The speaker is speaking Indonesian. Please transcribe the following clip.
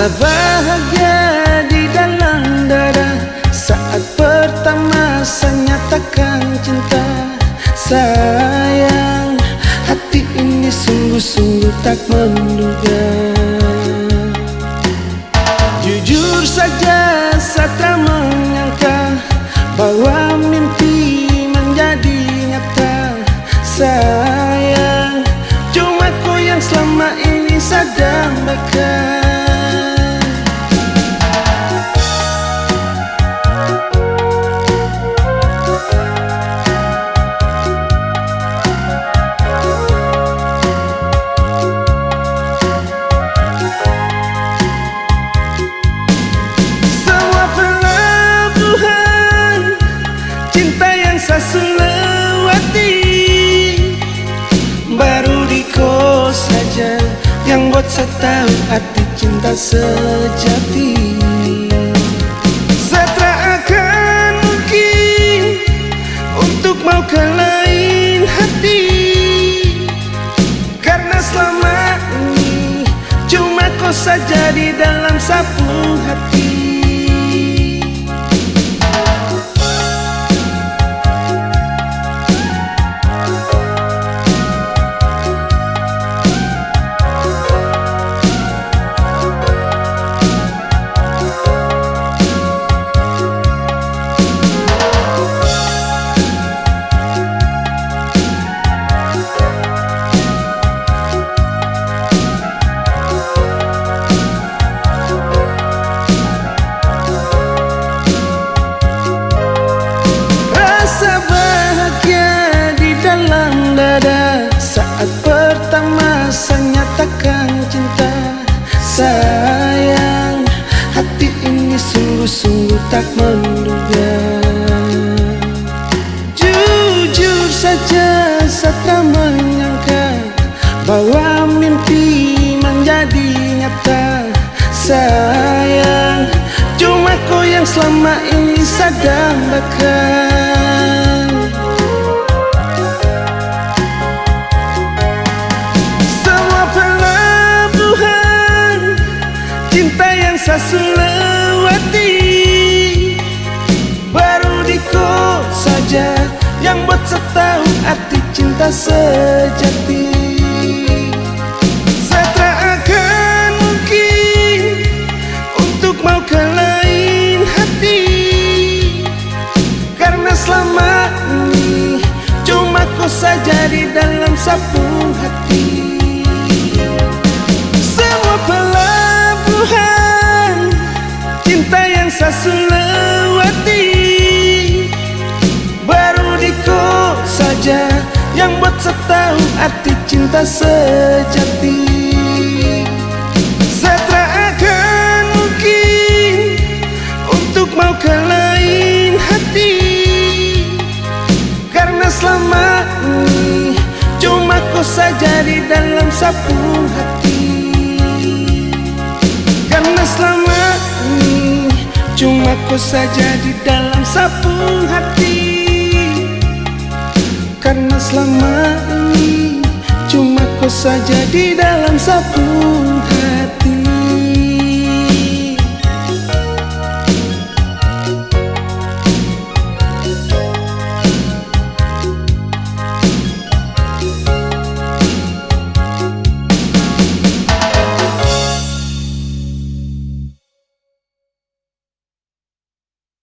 Rasa bahagia di dalam dada. Saat pertama saya nyatakan cinta Sayang Hati ini sungguh-sungguh tak menduga. Jujur saja saya tak menyangka Bahwa mimpi menjadi nyata. Sayang Cuma kau yang selama ini sadar bakal Saya tahu arti cinta sejati. Tak akan mungkin Untuk mau ke lain hati. Karena selama ini Cuma kau saja di dalam sapu hati sungguh-sungguh tak menduga. Jujur saja tak menyangka Bahwa mimpi menjadi nyata. Sayang Cuma kau yang selama ini sadar bakal Semua pelabuhan Cinta yang saya lewati Baru di kau saja Yang buat saya tahu arti cinta sejati. Saya tak akan mungkin Untuk mau ke lain hati. Karena selama ini Cuma kau saja di dalam sapu saja Yang buat saya tahu arti cinta sejati. Saya akan mungkin Untuk mau ke lain hati. Karena selama ini Cuma kau saja di dalam sapu hati. Karena selama ini Cuma kau saja di dalam sapu hati selama ini. Cuma kau saja di dalam sapu